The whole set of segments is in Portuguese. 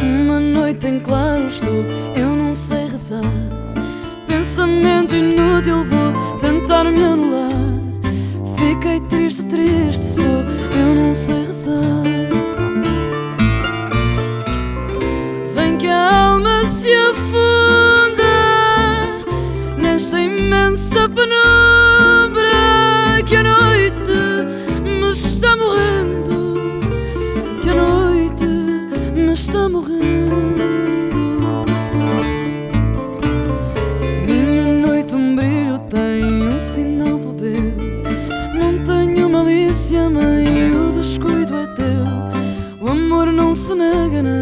Uma noite em claro estou, eu não sei rezar. Pensamento inútil, vou tentar me anular. Fiquei triste, triste sou, eu não sei rezar. Nesta imensa penumbra que a noite me está morrendo. Que a noite me está morrendo. Minha noite um brilho tem um sinal plebeu. Não tenho malícia, mãe, o descuido é teu. O amor não se nega nem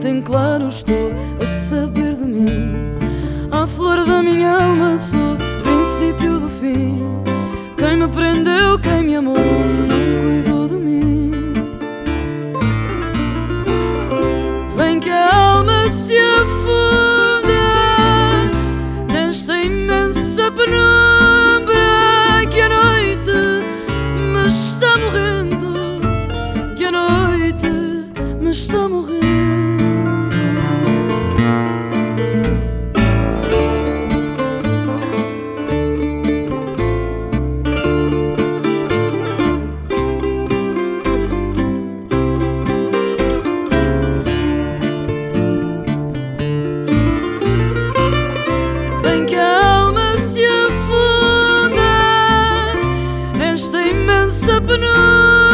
noite em claro estou a saber de mim. A flor da minha alma sou princípio do fim. Quem me prendeu, quem me amou, não cuidou de mim. Vem que a alma se afunda yaştayım ben sapına